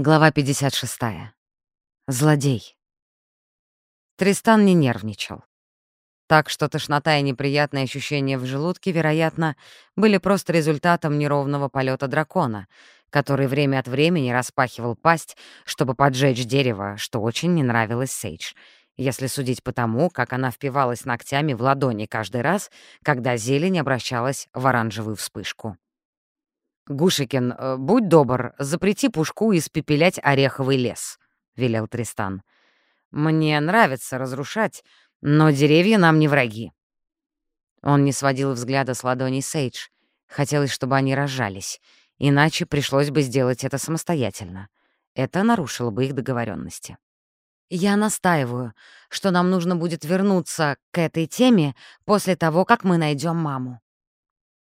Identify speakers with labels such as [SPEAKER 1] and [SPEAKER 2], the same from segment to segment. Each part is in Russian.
[SPEAKER 1] Глава 56. Злодей. Тристан не нервничал. Так что тошнота и неприятные ощущения в желудке, вероятно, были просто результатом неровного полета дракона, который время от времени распахивал пасть, чтобы поджечь дерево, что очень не нравилось Сейдж, если судить по тому, как она впивалась ногтями в ладони каждый раз, когда зелень обращалась в оранжевую вспышку. «Гушикин, э, будь добр, запрети пушку испепелять ореховый лес», — велел Тристан. «Мне нравится разрушать, но деревья нам не враги». Он не сводил взгляда с ладоней Сейдж. Хотелось, чтобы они разжались, иначе пришлось бы сделать это самостоятельно. Это нарушило бы их договоренности. «Я настаиваю, что нам нужно будет вернуться к этой теме после того, как мы найдем маму».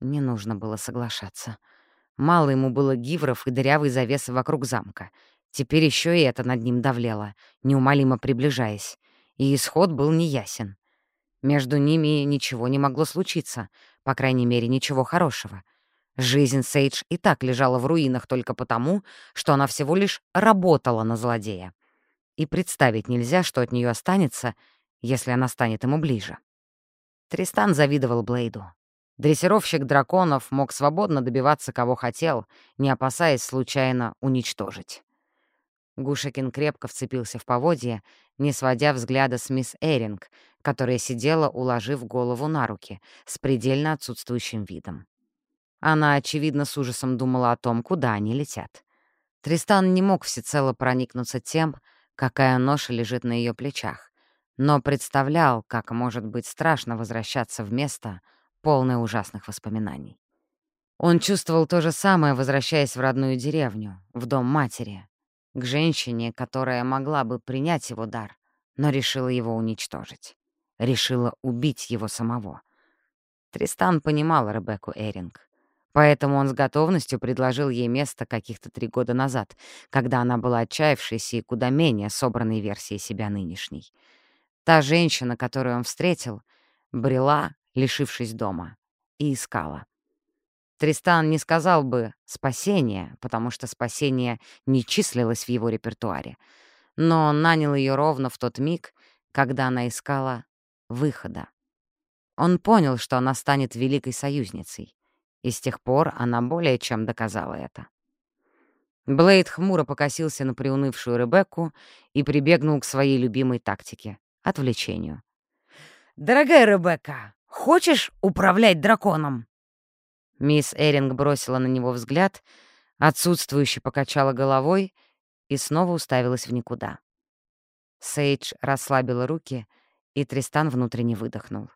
[SPEAKER 1] Не нужно было соглашаться. Мало ему было гивров и дырявой завесы вокруг замка. Теперь еще и это над ним давлело, неумолимо приближаясь. И исход был неясен. Между ними ничего не могло случиться, по крайней мере, ничего хорошего. Жизнь Сейдж и так лежала в руинах только потому, что она всего лишь работала на злодея. И представить нельзя, что от нее останется, если она станет ему ближе. Тристан завидовал Блейду. Дрессировщик драконов мог свободно добиваться кого хотел, не опасаясь случайно уничтожить. Гушекин крепко вцепился в поводье, не сводя взгляда с мисс Эринг, которая сидела, уложив голову на руки, с предельно отсутствующим видом. Она, очевидно, с ужасом думала о том, куда они летят. Тристан не мог всецело проникнуться тем, какая ноша лежит на ее плечах, но представлял, как может быть страшно возвращаться в место, полное ужасных воспоминаний. Он чувствовал то же самое, возвращаясь в родную деревню, в дом матери, к женщине, которая могла бы принять его дар, но решила его уничтожить. Решила убить его самого. Тристан понимал Ребекку Эринг. Поэтому он с готовностью предложил ей место каких-то три года назад, когда она была отчаявшейся и куда менее собранной версией себя нынешней. Та женщина, которую он встретил, брела, лишившись дома, и искала. Тристан не сказал бы «спасение», потому что спасение не числилось в его репертуаре, но он нанял ее ровно в тот миг, когда она искала выхода. Он понял, что она станет великой союзницей, и с тех пор она более чем доказала это. Блейд хмуро покосился на приунывшую Ребекку и прибегнул к своей любимой тактике — отвлечению. «Дорогая Ребекка, Хочешь управлять драконом?» Мисс Эринг бросила на него взгляд, отсутствующе покачала головой и снова уставилась в никуда. Сейдж расслабила руки, и Тристан внутренне выдохнул.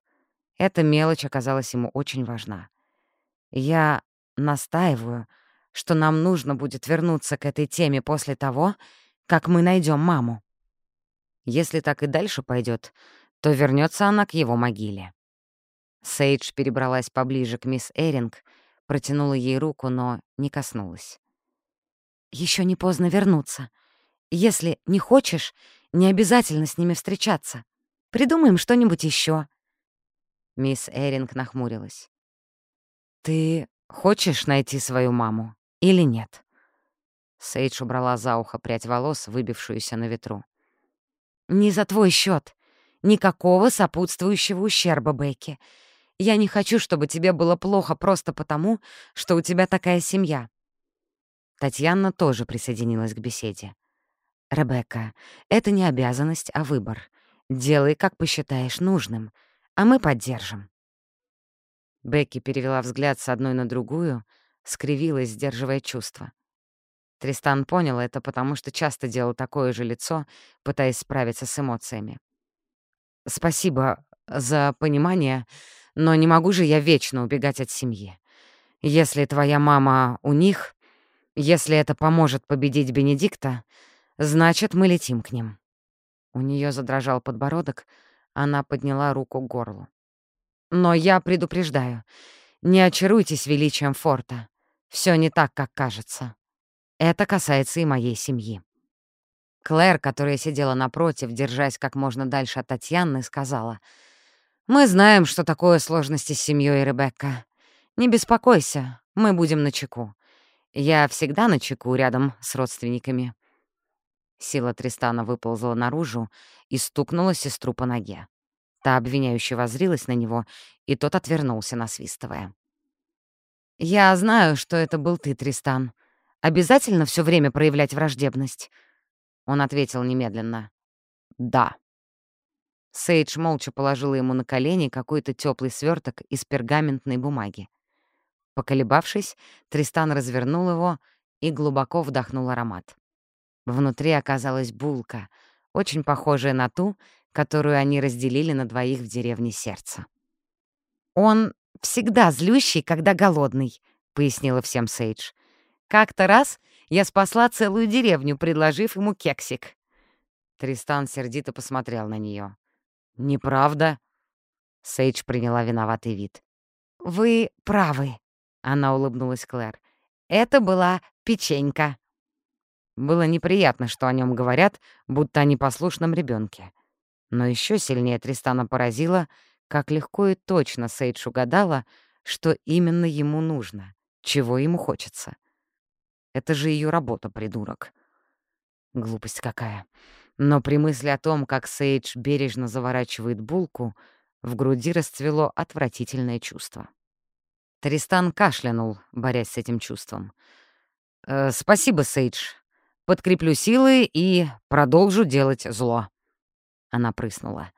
[SPEAKER 1] Эта мелочь оказалась ему очень важна. «Я настаиваю, что нам нужно будет вернуться к этой теме после того, как мы найдем маму. Если так и дальше пойдет, то вернется она к его могиле». Сейдж перебралась поближе к мисс Эринг, протянула ей руку, но не коснулась. Еще не поздно вернуться. Если не хочешь, не обязательно с ними встречаться. Придумаем что-нибудь еще. Мисс Эринг нахмурилась. «Ты хочешь найти свою маму или нет?» Сейдж убрала за ухо прядь волос, выбившуюся на ветру. «Не за твой счет. Никакого сопутствующего ущерба, Бекки. Я не хочу, чтобы тебе было плохо просто потому, что у тебя такая семья». Татьяна тоже присоединилась к беседе. «Ребекка, это не обязанность, а выбор. Делай, как посчитаешь нужным, а мы поддержим». Бекки перевела взгляд с одной на другую, скривилась, сдерживая чувства. Тристан понял это, потому что часто делал такое же лицо, пытаясь справиться с эмоциями. «Спасибо за понимание, но не могу же я вечно убегать от семьи. Если твоя мама у них, если это поможет победить Бенедикта, значит, мы летим к ним». У нее задрожал подбородок, она подняла руку к горлу. «Но я предупреждаю, не очаруйтесь величием форта. Все не так, как кажется. Это касается и моей семьи». Клэр, которая сидела напротив, держась как можно дальше от Татьяны, сказала — мы знаем, что такое сложности с семьей Ребекка. Не беспокойся, мы будем на чеку. Я всегда на чеку рядом с родственниками. Сила Тристана выползла наружу и стукнула сестру по ноге. Та обвиняюще возрилась на него, и тот отвернулся, насвистывая. «Я знаю, что это был ты, Тристан. Обязательно все время проявлять враждебность?» Он ответил немедленно. «Да». Сейдж молча положила ему на колени какой-то теплый сверток из пергаментной бумаги. Поколебавшись, Тристан развернул его и глубоко вдохнул аромат. Внутри оказалась булка, очень похожая на ту, которую они разделили на двоих в деревне сердца. «Он всегда злющий, когда голодный», — пояснила всем Сейдж. «Как-то раз я спасла целую деревню, предложив ему кексик». Тристан сердито посмотрел на нее. «Неправда?» Сейдж приняла виноватый вид. «Вы правы», — она улыбнулась Клэр. «Это была печенька». Было неприятно, что о нем говорят, будто о непослушном ребенке. Но еще сильнее Тристана поразило, как легко и точно Сейдж угадала, что именно ему нужно, чего ему хочется. Это же ее работа, придурок. Глупость какая. Но при мысли о том, как Сейдж бережно заворачивает булку, в груди расцвело отвратительное чувство. Тристан кашлянул, борясь с этим чувством. «Э, «Спасибо, Сейдж. Подкреплю силы и продолжу делать зло». Она прыснула.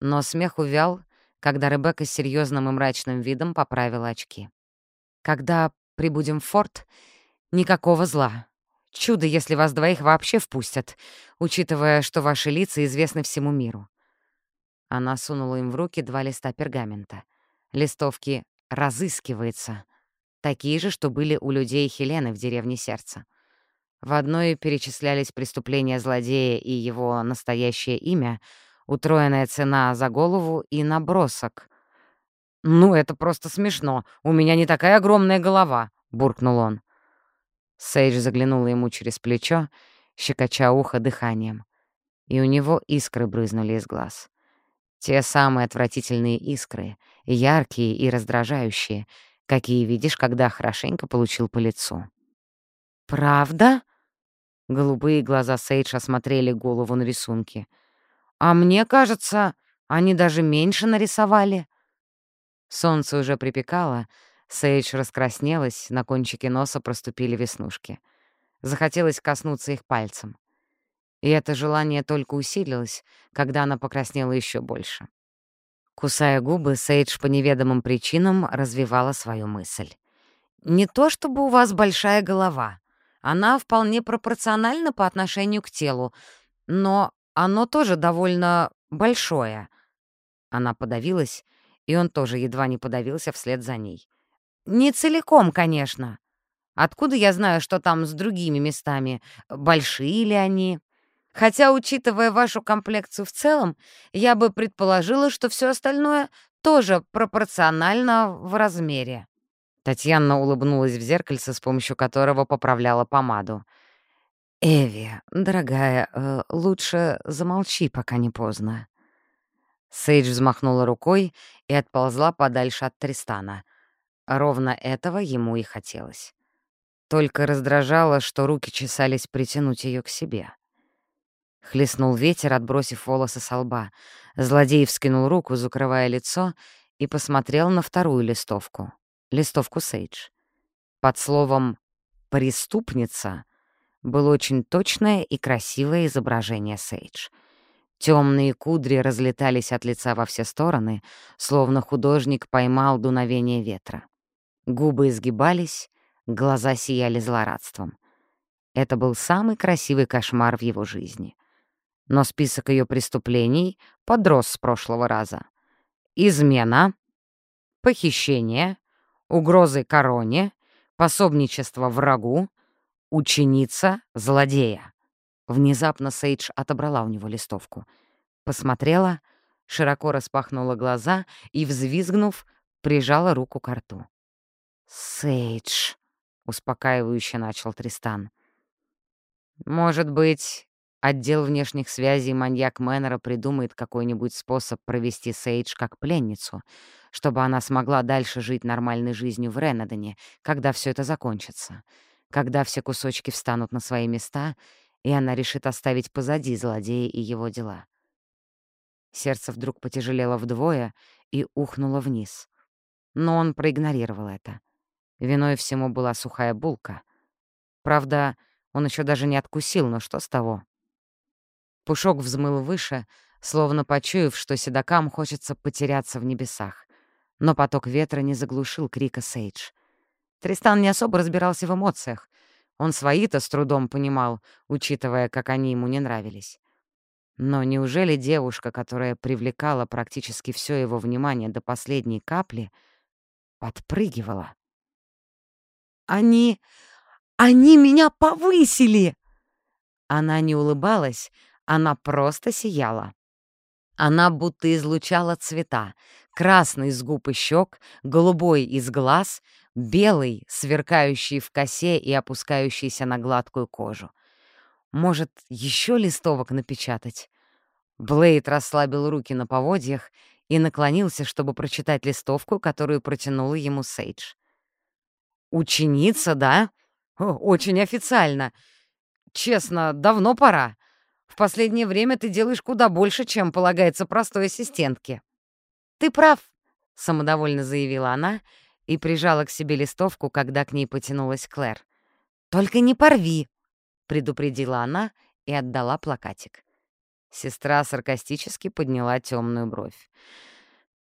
[SPEAKER 1] Но смех увял, когда Ребекка с серьезным и мрачным видом поправила очки. «Когда прибудем в форт, никакого зла. Чудо, если вас двоих вообще впустят, учитывая, что ваши лица известны всему миру». Она сунула им в руки два листа пергамента. Листовки «Разыскивается», такие же, что были у людей Хелены в деревне Сердца. В одной перечислялись преступления злодея и его настоящее имя, утроенная цена за голову и набросок. «Ну, это просто смешно. У меня не такая огромная голова», — буркнул он. Сейдж заглянула ему через плечо, щекоча ухо дыханием. И у него искры брызнули из глаз. Те самые отвратительные искры, яркие и раздражающие, какие видишь, когда хорошенько получил по лицу. «Правда?» Голубые глаза Сейдж осмотрели голову на рисунке. «А мне кажется, они даже меньше нарисовали». Солнце уже припекало, Сейдж раскраснелась, на кончике носа проступили веснушки. Захотелось коснуться их пальцем. И это желание только усилилось, когда она покраснела еще больше. Кусая губы, Сейдж по неведомым причинам развивала свою мысль. «Не то чтобы у вас большая голова. Она вполне пропорциональна по отношению к телу, но оно тоже довольно большое. Она подавилась, и он тоже едва не подавился вслед за ней. Не целиком, конечно. Откуда я знаю, что там с другими местами? Большие ли они? Хотя, учитывая вашу комплекцию в целом, я бы предположила, что все остальное тоже пропорционально в размере. Татьяна улыбнулась в зеркальце, с помощью которого поправляла помаду. «Эви, дорогая, э, лучше замолчи, пока не поздно». Сейдж взмахнула рукой и отползла подальше от Тристана. Ровно этого ему и хотелось. Только раздражало, что руки чесались притянуть ее к себе. Хлестнул ветер, отбросив волосы со лба. Злодей вскинул руку, закрывая лицо, и посмотрел на вторую листовку листовку Сейдж. Под словом «преступница» было очень точное и красивое изображение Сейдж. Темные кудри разлетались от лица во все стороны, словно художник поймал дуновение ветра. Губы изгибались, глаза сияли злорадством. Это был самый красивый кошмар в его жизни. Но список ее преступлений подрос с прошлого раза. Измена, похищение, угрозой короне, пособничество врагу, ученица злодея. Внезапно Сейдж отобрала у него листовку. Посмотрела, широко распахнула глаза и, взвизгнув, прижала руку к рту. «Сейдж», — успокаивающе начал Тристан. «Может быть, отдел внешних связей маньяк Мэннера придумает какой-нибудь способ провести Сейдж как пленницу, чтобы она смогла дальше жить нормальной жизнью в Ренадоне, когда все это закончится, когда все кусочки встанут на свои места, и она решит оставить позади злодея и его дела. Сердце вдруг потяжелело вдвое и ухнуло вниз. Но он проигнорировал это. Виной всему была сухая булка. Правда, он еще даже не откусил, но что с того? Пушок взмыл выше, словно почуяв, что седокам хочется потеряться в небесах. Но поток ветра не заглушил крика Сейдж. Тристан не особо разбирался в эмоциях. Он свои-то с трудом понимал, учитывая, как они ему не нравились. Но неужели девушка, которая привлекала практически все его внимание до последней капли, подпрыгивала?
[SPEAKER 2] «Они... они меня повысили!»
[SPEAKER 1] Она не улыбалась, она просто сияла. Она будто излучала цвета. Красный из губ и щек, голубой из глаз, белый, сверкающий в косе и опускающийся на гладкую кожу. Может, еще листовок напечатать? Блейд расслабил руки на поводьях и наклонился, чтобы прочитать листовку, которую протянула ему Сейдж. «Ученица, да? Очень официально. Честно, давно пора. В последнее время ты делаешь куда больше, чем полагается простой ассистентке». «Ты прав», — самодовольно заявила она и прижала к себе листовку, когда к ней потянулась Клэр. «Только не порви», — предупредила она и отдала плакатик. Сестра саркастически подняла темную бровь.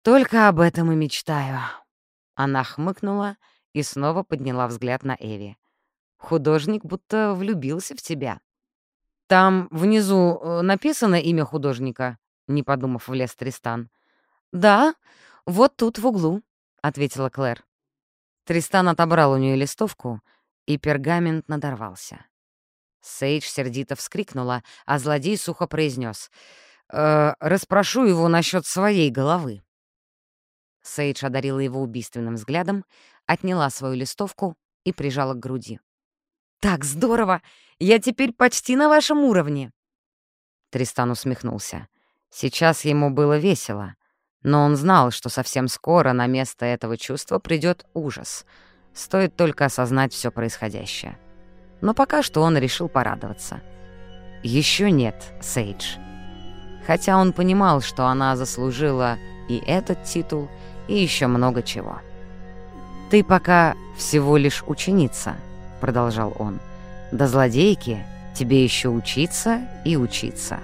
[SPEAKER 1] «Только об этом и мечтаю». Она хмыкнула и снова подняла взгляд на Эви. «Художник будто влюбился в тебя». «Там внизу э, написано имя художника?» — не подумав, влез Тристан. «Да, вот тут в углу», — ответила Клэр. Тристан отобрал у нее листовку, и пергамент надорвался. Сейдж сердито вскрикнула, а злодей сухо произнес: э, «Расспрошу его насчет своей головы». Сейдж одарила его убийственным взглядом, отняла свою листовку и прижала к груди. «Так здорово! Я теперь почти на вашем уровне!» Тристан усмехнулся. Сейчас ему было весело, но он знал, что совсем скоро на место этого чувства придет ужас. Стоит только осознать все происходящее. Но пока что он решил порадоваться. Еще нет, Сейдж. Хотя он понимал, что она заслужила и этот титул, и еще много чего. «Ты пока всего лишь ученица», — продолжал он. «До злодейки тебе еще учиться и учиться».